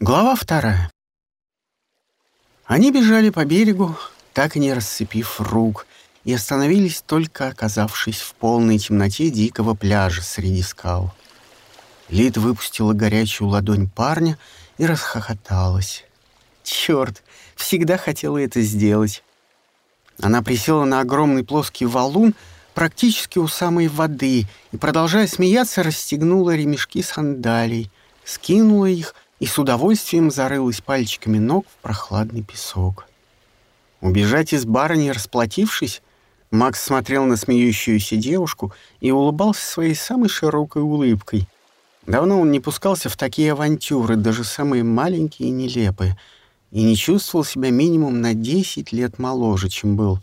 Глава вторая. Они бежали по берегу, так и не расцепив рук, и остановились только оказавшись в полной темноте дикого пляжа среди скал. Лид выпустила горячую ладонь парня и расхохоталась. Черт, всегда хотела это сделать. Она присела на огромный плоский валун практически у самой воды и, продолжая смеяться, расстегнула ремешки сандалий, скинула их — и с удовольствием зарылась пальчиками ног в прохладный песок. Убежать из бара, не расплатившись, Макс смотрел на смеющуюся девушку и улыбался своей самой широкой улыбкой. Давно он не пускался в такие авантюры, даже самые маленькие и нелепые, и не чувствовал себя минимум на 10 лет моложе, чем был.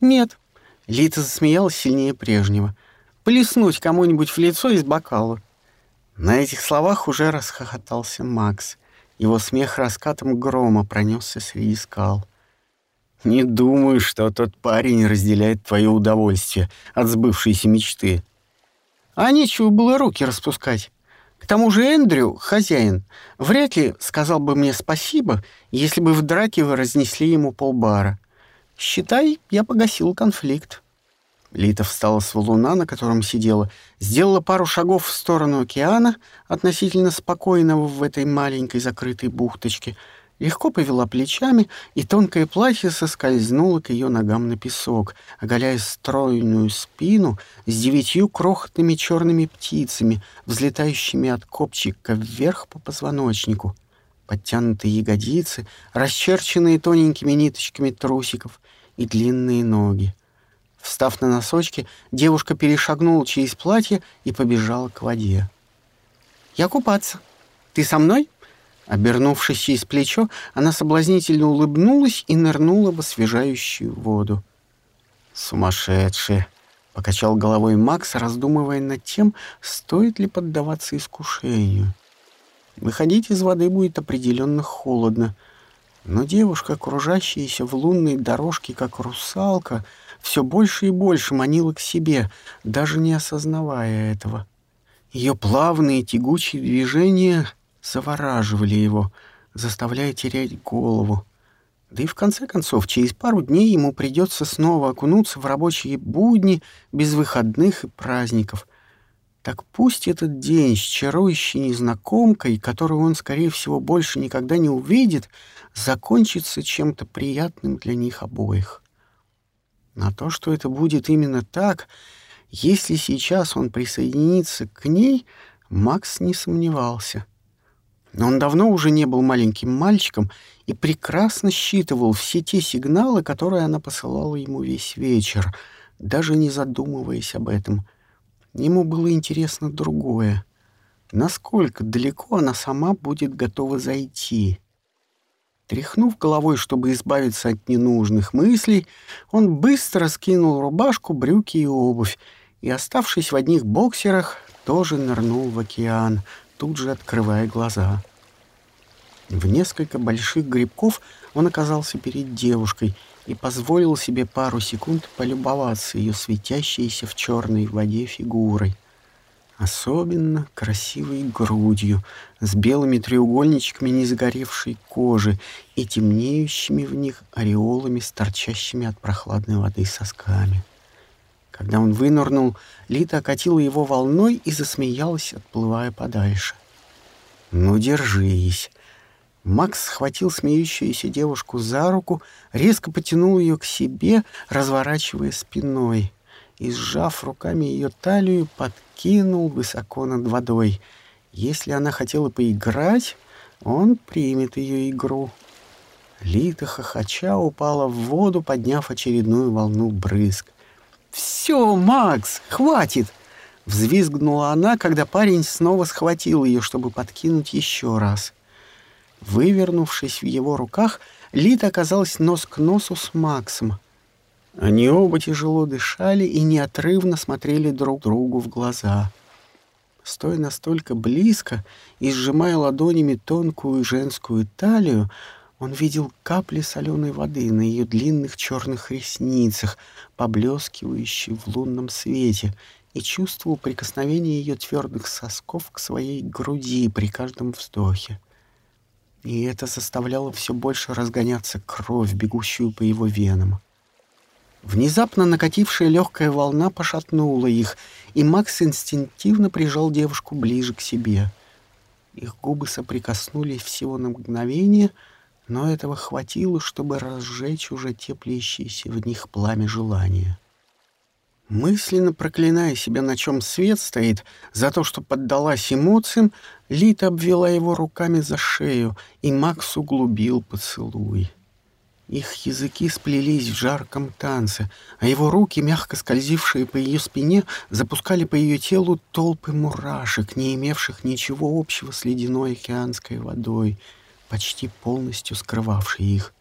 «Нет», — Лита засмеялась сильнее прежнего, — «плеснуть кому-нибудь в лицо из бокала». На этих словах уже расхохотался Макс. Его смех раскатом грома пронесся среди скал. «Не думаю, что тот парень разделяет твое удовольствие от сбывшейся мечты». «А нечего было руки распускать. К тому же Эндрю, хозяин, вряд ли сказал бы мне спасибо, если бы в драке вы разнесли ему полбара. Считай, я погасил конфликт». Лита встала с валуна, на котором сидела, сделала пару шагов в сторону океана, относительно спокойного в этой маленькой закрытой бухточке, легко повела плечами, и тонкое платье соскользнуло к ее ногам на песок, оголяя стройную спину с девятью крохотными черными птицами, взлетающими от копчика вверх по позвоночнику. Подтянутые ягодицы, расчерченные тоненькими ниточками трусиков и длинные ноги. Встав на носочки, девушка перешагнула через платье и побежала к воде. «Я купаться. Ты со мной?» Обернувшись через плечо, она соблазнительно улыбнулась и нырнула в освежающую воду. «Сумасшедшая!» — покачал головой Макс, раздумывая над тем, стоит ли поддаваться искушению. Выходить из воды будет определенно холодно, но девушка, окружающаяся в лунной дорожке, как русалка — все больше и больше манила к себе, даже не осознавая этого. Ее плавные тягучие движения завораживали его, заставляя терять голову. Да и в конце концов, через пару дней ему придется снова окунуться в рабочие будни без выходных и праздников. Так пусть этот день с чарующей незнакомкой, которую он, скорее всего, больше никогда не увидит, закончится чем-то приятным для них обоих. На то, что это будет именно так, если сейчас он присоединится к ней, Макс не сомневался. Но он давно уже не был маленьким мальчиком и прекрасно считывал все те сигналы, которые она посылала ему весь вечер, даже не задумываясь об этом. Ему было интересно другое. Насколько далеко она сама будет готова зайти — Тряхнув головой, чтобы избавиться от ненужных мыслей, он быстро скинул рубашку, брюки и обувь, и, оставшись в одних боксерах, тоже нырнул в океан, тут же открывая глаза. В несколько больших грибков он оказался перед девушкой и позволил себе пару секунд полюбоваться ее светящейся в черной воде фигурой особенно красивой грудью, с белыми треугольничками несгоревшей кожи и темнеющими в них ореолами с торчащими от прохладной воды сосками. Когда он вынырнул, Лита окатила его волной и засмеялась, отплывая подальше. «Ну, держись!» Макс схватил смеющуюся девушку за руку, резко потянул ее к себе, разворачивая спиной и, сжав руками ее талию, подкинул высоко над водой. Если она хотела поиграть, он примет ее игру. Лита хохоча упала в воду, подняв очередную волну брызг. «Все, Макс, хватит!» Взвизгнула она, когда парень снова схватил ее, чтобы подкинуть еще раз. Вывернувшись в его руках, Лита оказалась нос к носу с Максом. Они оба тяжело дышали и неотрывно смотрели друг другу в глаза. Стоя настолько близко и сжимая ладонями тонкую женскую талию, он видел капли соленой воды на ее длинных черных ресницах, поблескивающие в лунном свете, и чувствовал прикосновение ее твердых сосков к своей груди при каждом вздохе. и это заставляло все больше разгоняться кровь, бегущую по его венам. Внезапно накатившая легкая волна пошатнула их, и Макс инстинктивно прижал девушку ближе к себе. Их губы соприкоснулись всего на мгновение, но этого хватило, чтобы разжечь уже теплящееся в них пламя желания. Мысленно проклиная себя, на чем свет стоит, за то, что поддалась эмоциям, Лита обвела его руками за шею, и Макс углубил поцелуй. Их языки сплелись в жарком танце, а его руки, мягко скользившие по ее спине, запускали по ее телу толпы мурашек, не имевших ничего общего с ледяной океанской водой, почти полностью скрывавшей их.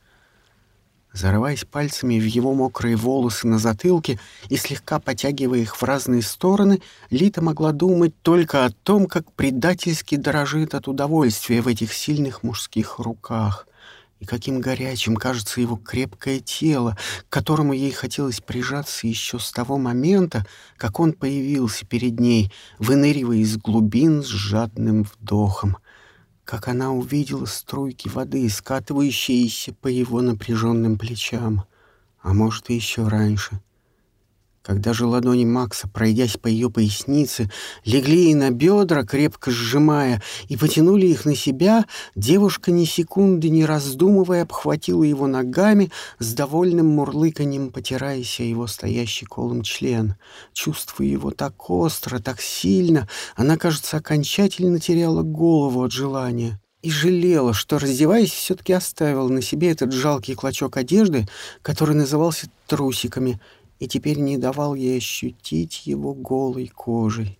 Зарываясь пальцами в его мокрые волосы на затылке и слегка потягивая их в разные стороны, Лита могла думать только о том, как предательски дорожит от удовольствия в этих сильных мужских руках и каким горячим кажется его крепкое тело, к которому ей хотелось прижаться еще с того момента, как он появился перед ней, выныривая из глубин с жадным вдохом, как она увидела струйки воды, скатывающиеся по его напряженным плечам, а может, и еще раньше — когда же ладони Макса, пройдясь по ее пояснице, легли ей на бедра, крепко сжимая, и потянули их на себя, девушка ни секунды не раздумывая обхватила его ногами, с довольным мурлыканьем потираясь о его стоящий колом член. Чувствуя его так остро, так сильно, она, кажется, окончательно теряла голову от желания и жалела, что, раздеваясь, все-таки оставила на себе этот жалкий клочок одежды, который назывался трусиками — и теперь не давал ей ощутить его голой кожей.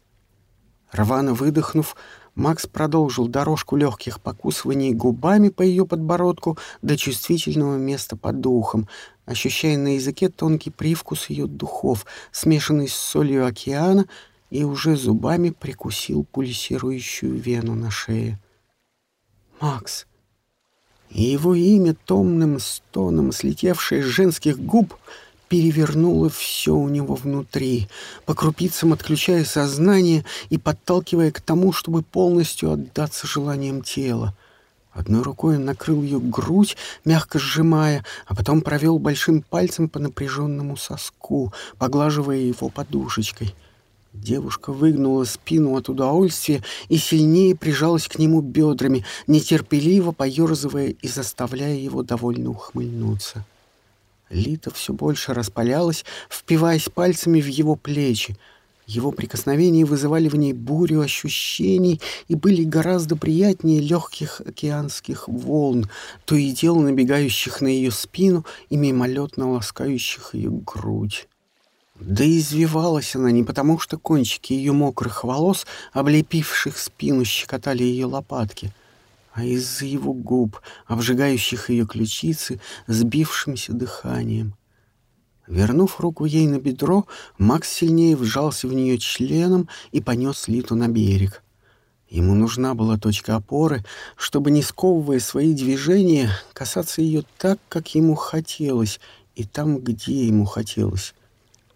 Рвано выдохнув, Макс продолжил дорожку легких покусываний губами по ее подбородку до чувствительного места под духом, ощущая на языке тонкий привкус ее духов, смешанный с солью океана, и уже зубами прикусил пульсирующую вену на шее. «Макс!» И его имя томным стоном, слетевшее с женских губ — перевернуло все у него внутри, по крупицам отключая сознание и подталкивая к тому, чтобы полностью отдаться желаниям тела. Одной рукой он накрыл ее грудь, мягко сжимая, а потом провел большим пальцем по напряженному соску, поглаживая его подушечкой. Девушка выгнула спину от удовольствия и сильнее прижалась к нему бедрами, нетерпеливо поерзывая и заставляя его довольно ухмыльнуться. Лита все больше распалялась, впиваясь пальцами в его плечи. Его прикосновения вызывали в ней бурю ощущений и были гораздо приятнее легких океанских волн, то и дело набегающих на ее спину и мимолетно ласкающих ее грудь. Да извивалась она не потому, что кончики ее мокрых волос, облепивших спину, щекотали ее лопатки — а из-за его губ, обжигающих ее ключицы, сбившимся дыханием. Вернув руку ей на бедро, Макс сильнее вжался в нее членом и понес Литу на берег. Ему нужна была точка опоры, чтобы, не сковывая свои движения, касаться ее так, как ему хотелось, и там, где ему хотелось.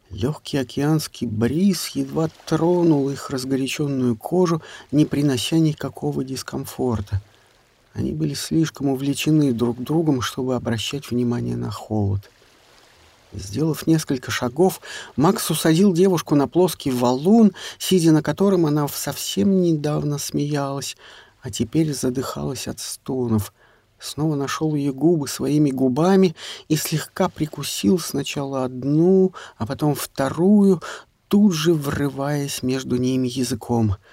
Легкий океанский бриз едва тронул их разгоряченную кожу, не принося никакого дискомфорта — они были слишком увлечены друг другом, чтобы обращать внимание на холод. Сделав несколько шагов, Макс усадил девушку на плоский валун, сидя на котором она совсем недавно смеялась, а теперь задыхалась от стонов. Снова нашел ее губы своими губами и слегка прикусил сначала одну, а потом вторую, тут же врываясь между ними языком —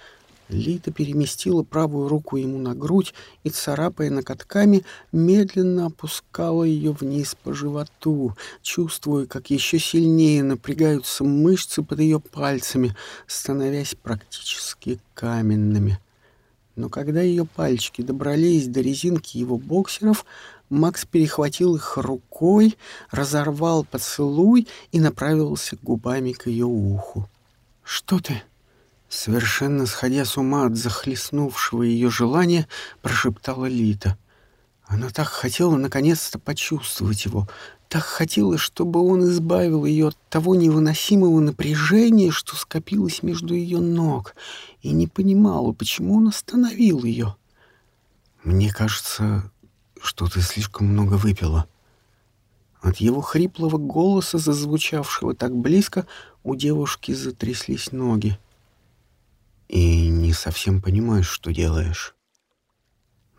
Лита переместила правую руку ему на грудь и, царапая накатками, медленно опускала ее вниз по животу, чувствуя, как еще сильнее напрягаются мышцы под ее пальцами, становясь практически каменными. Но когда ее пальчики добрались до резинки его боксеров, Макс перехватил их рукой, разорвал поцелуй и направился губами к ее уху. «Что ты?» Совершенно сходя с ума от захлестнувшего ее желания, прошептала Лита. Она так хотела наконец-то почувствовать его, так хотела, чтобы он избавил ее от того невыносимого напряжения, что скопилось между ее ног, и не понимала, почему он остановил ее. «Мне кажется, что ты слишком много выпила». От его хриплого голоса, зазвучавшего так близко, у девушки затряслись ноги. «И не совсем понимаешь, что делаешь».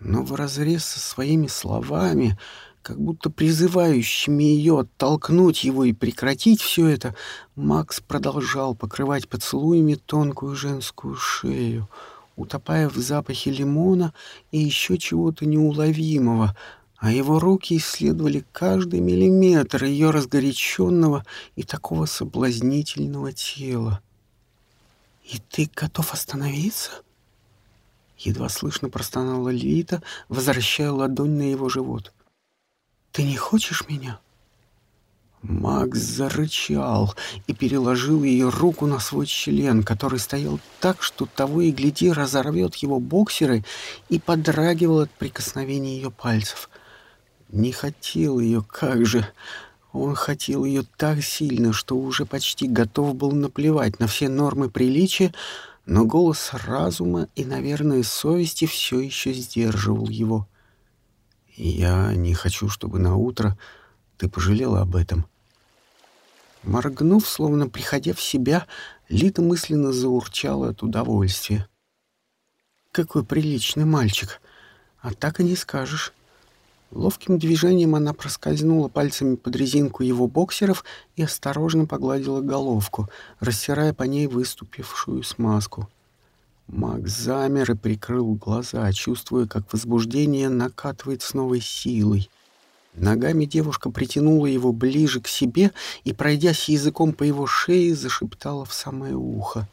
Но вразрез со своими словами, как будто призывающими ее оттолкнуть его и прекратить все это, Макс продолжал покрывать поцелуями тонкую женскую шею — утопая в запахе лимона и еще чего-то неуловимого, а его руки исследовали каждый миллиметр ее разгоряченного и такого соблазнительного тела. «И ты готов остановиться?» Едва слышно простонала Лита, возвращая ладонь на его живот. «Ты не хочешь меня?» Макс зарычал и переложил ее руку на свой член, который стоял так, что того и гляди разорвет его боксеры и подрагивал от прикосновения ее пальцев. Не хотел ее, как же... Он хотел ее так сильно, что уже почти готов был наплевать на все нормы приличия, но голос разума и, наверное, совести все еще сдерживал его. «Я не хочу, чтобы на утро ты пожалела об этом», Моргнув, словно приходя в себя, Лита мысленно заурчала от удовольствия. «Какой приличный мальчик! А так и не скажешь». Ловким движением она проскользнула пальцами под резинку его боксеров и осторожно погладила головку, растирая по ней выступившую смазку. Макс замер и прикрыл глаза, чувствуя, как возбуждение накатывает с новой силой — Ногами девушка притянула его ближе к себе и, пройдясь языком по его шее, зашептала в самое ухо.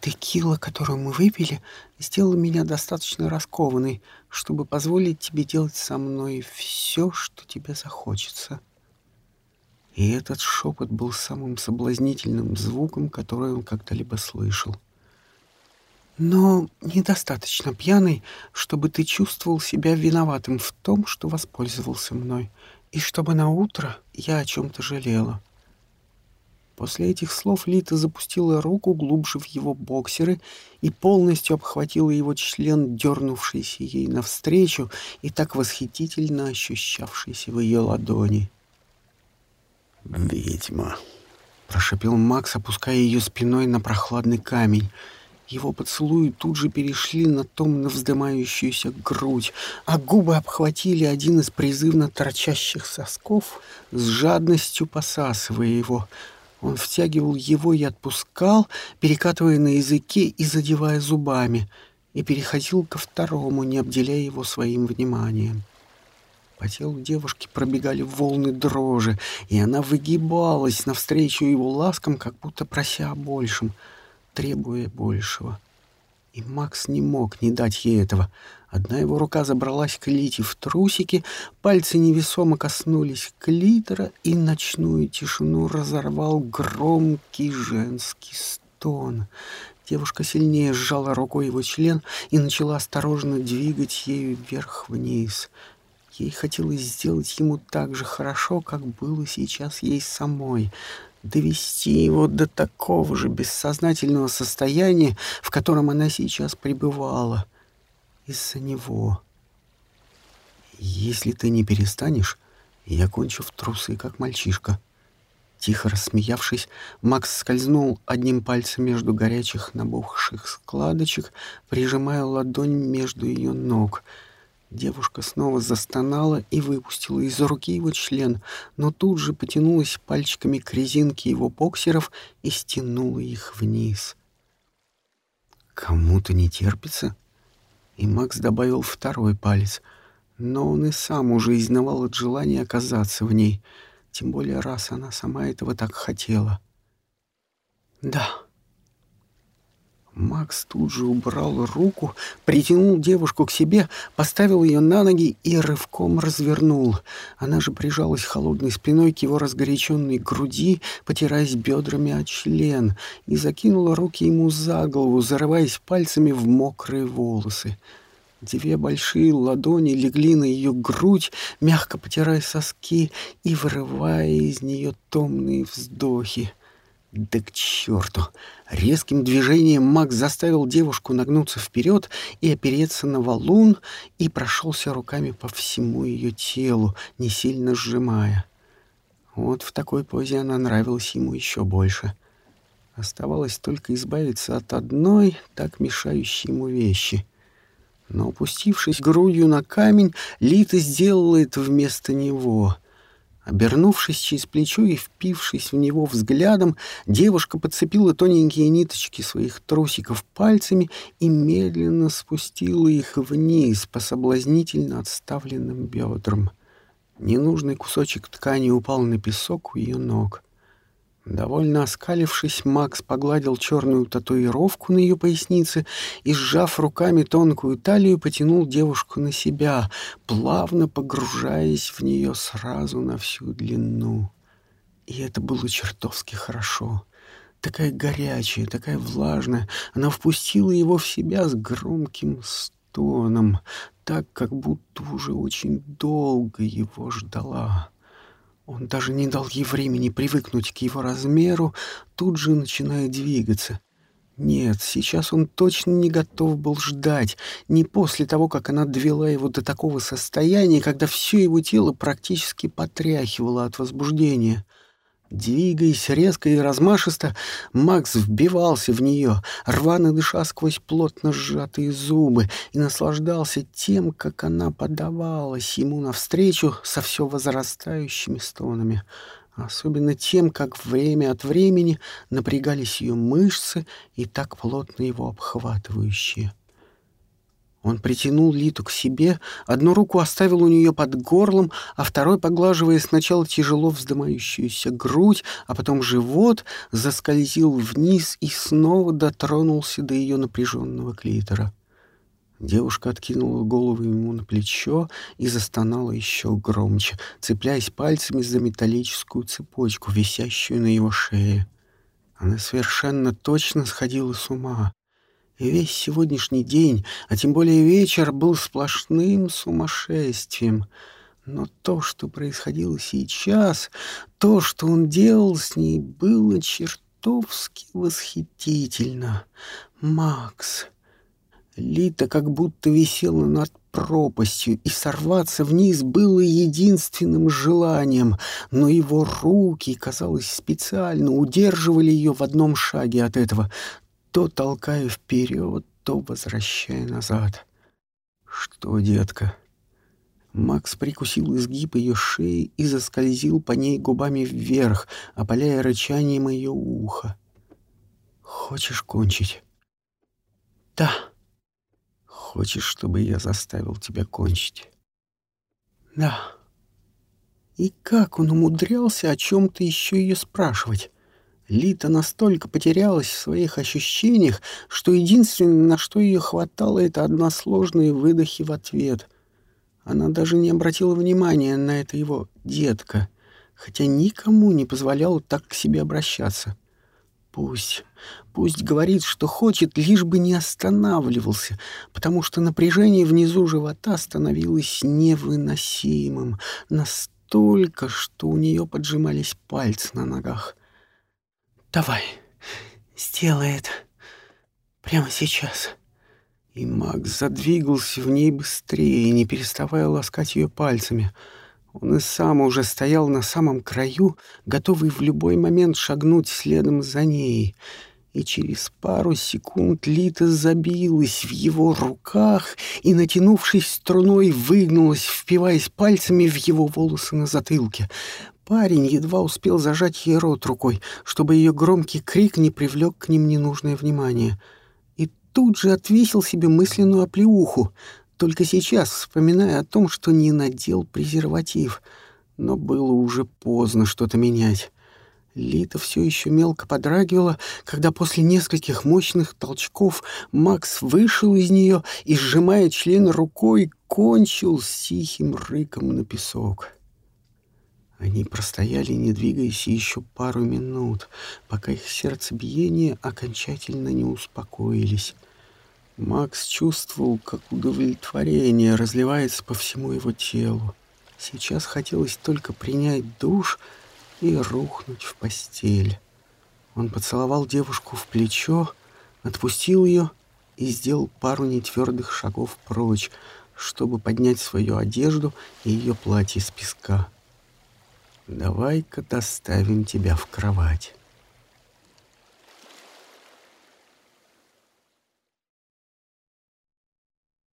«Текила, которую мы выпили, сделала меня достаточно раскованной, чтобы позволить тебе делать со мной все, что тебе захочется». И этот шепот был самым соблазнительным звуком, который он когда-либо слышал но недостаточно пьяный, чтобы ты чувствовал себя виноватым в том, что воспользовался мной, и чтобы на утро я о чем-то жалела. После этих слов Лита запустила руку глубже в его боксеры и полностью обхватила его член, дернувшийся ей навстречу и так восхитительно ощущавшийся в ее ладони. «Ведьма!» — прошепел Макс, опуская ее спиной на прохладный камень — его поцелуи тут же перешли на томно вздымающуюся грудь, а губы обхватили один из призывно торчащих сосков, с жадностью посасывая его. Он втягивал его и отпускал, перекатывая на языке и задевая зубами, и переходил ко второму, не обделяя его своим вниманием. По телу девушки пробегали волны дрожи, и она выгибалась навстречу его ласкам, как будто прося о большем — требуя большего. И Макс не мог не дать ей этого. Одна его рука забралась к Лите в трусики, пальцы невесомо коснулись клитора, и ночную тишину разорвал громкий женский стон. Девушка сильнее сжала рукой его член и начала осторожно двигать ею вверх-вниз. Ей хотелось сделать ему так же хорошо, как было сейчас ей самой — довести его до такого же бессознательного состояния, в котором она сейчас пребывала, из-за него. «Если ты не перестанешь, я кончу в трусы, как мальчишка». Тихо рассмеявшись, Макс скользнул одним пальцем между горячих набухших складочек, прижимая ладонь между ее ног — Девушка снова застонала и выпустила из руки его член, но тут же потянулась пальчиками к резинке его боксеров и стянула их вниз. Кому-то не терпится? И Макс добавил второй палец, но он и сам уже изнавал от желания оказаться в ней, тем более раз она сама этого так хотела. «Да», Макс тут же убрал руку, притянул девушку к себе, поставил ее на ноги и рывком развернул. Она же прижалась холодной спиной к его разгоряченной груди, потираясь бедрами о член, и закинула руки ему за голову, зарываясь пальцами в мокрые волосы. Две большие ладони легли на ее грудь, мягко потирая соски и вырывая из нее томные вздохи. Да к черту! Резким движением Макс заставил девушку нагнуться вперед и опереться на валун и прошелся руками по всему ее телу, не сильно сжимая. Вот в такой позе она нравилась ему еще больше. Оставалось только избавиться от одной, так мешающей ему вещи. Но, опустившись грудью на камень, Лита сделала это вместо него — Обернувшись через плечо и впившись в него взглядом, девушка подцепила тоненькие ниточки своих трусиков пальцами и медленно спустила их вниз по соблазнительно отставленным бедрам. Ненужный кусочек ткани упал на песок у ее ног — Довольно оскалившись, Макс погладил черную татуировку на ее пояснице и, сжав руками тонкую талию, потянул девушку на себя, плавно погружаясь в нее сразу на всю длину. И это было чертовски хорошо. Такая горячая, такая влажная. Она впустила его в себя с громким стоном, так, как будто уже очень долго его ждала. Он даже не дал ей времени привыкнуть к его размеру, тут же начиная двигаться. Нет, сейчас он точно не готов был ждать, не после того, как она довела его до такого состояния, когда все его тело практически потряхивало от возбуждения — Двигаясь резко и размашисто, Макс вбивался в нее, рвано дыша сквозь плотно сжатые зубы, и наслаждался тем, как она подавалась ему навстречу со все возрастающими стонами. Особенно тем, как время от времени напрягались ее мышцы и так плотно его обхватывающие. Он притянул Литу к себе, одну руку оставил у нее под горлом, а второй, поглаживая сначала тяжело вздымающуюся грудь, а потом живот, заскользил вниз и снова дотронулся до ее напряженного клитора. Девушка откинула голову ему на плечо и застонала еще громче, цепляясь пальцами за металлическую цепочку, висящую на его шее. Она совершенно точно сходила с ума. И весь сегодняшний день, а тем более вечер, был сплошным сумасшествием. Но то, что происходило сейчас, то, что он делал с ней, было чертовски восхитительно. Макс... Лита как будто висела над пропастью, и сорваться вниз было единственным желанием, но его руки, казалось, специально удерживали ее в одном шаге от этого то толкая вперед, то возвращая назад. «Что, детка?» Макс прикусил изгиб ее шеи и заскользил по ней губами вверх, опаляя рычанием ее ухо. «Хочешь кончить?» «Да». «Хочешь, чтобы я заставил тебя кончить?» «Да». И как он умудрялся о чем-то еще ее спрашивать? Лита настолько потерялась в своих ощущениях, что единственное, на что ее хватало, это односложные выдохи в ответ. Она даже не обратила внимания на это его «детка», хотя никому не позволяла так к себе обращаться. Пусть, пусть говорит, что хочет, лишь бы не останавливался, потому что напряжение внизу живота становилось невыносимым, настолько, что у нее поджимались пальцы на ногах. Давай, сделай это. Прямо сейчас. И Макс задвигался в ней быстрее, не переставая ласкать ее пальцами. Он и сам уже стоял на самом краю, готовый в любой момент шагнуть следом за ней. И через пару секунд Лита забилась в его руках и, натянувшись струной, выгнулась, впиваясь пальцами в его волосы на затылке. Парень едва успел зажать ей рот рукой, чтобы ее громкий крик не привлек к ним ненужное внимание. И тут же отвесил себе мысленную оплеуху, только сейчас вспоминая о том, что не надел презерватив. Но было уже поздно что-то менять. Лита все еще мелко подрагивала, когда после нескольких мощных толчков Макс вышел из нее и, сжимая член рукой, кончил с тихим рыком на песок. Они простояли, не двигаясь, еще пару минут, пока их сердцебиение окончательно не успокоились. Макс чувствовал, как удовлетворение разливается по всему его телу. Сейчас хотелось только принять душ и рухнуть в постель. Он поцеловал девушку в плечо, отпустил ее и сделал пару нетвердых шагов прочь, чтобы поднять свою одежду и ее платье с песка. «Давай-ка доставим тебя в кровать».